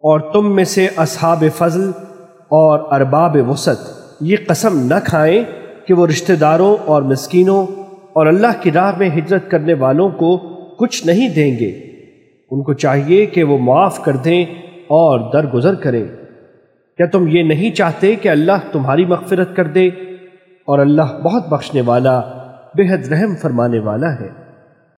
اور تم میں سے اصحاب فضل اور ارباب وسط یہ قسم نہ کھائیں کہ وہ رشتہ داروں اور مسکینوں اور اللہ کی راہ میں ہجرت کرنے والوں کو کچھ نہیں دیں گے۔ ان کو چاہیے کہ وہ معاف کر دیں اور درگزر کریں۔ کیا تم یہ نہیں چاہتے کہ اللہ تمہاری مغفرت کر دے؟ اور اللہ بہت بخشنے والا بہت رحم فرمانے والا ہے۔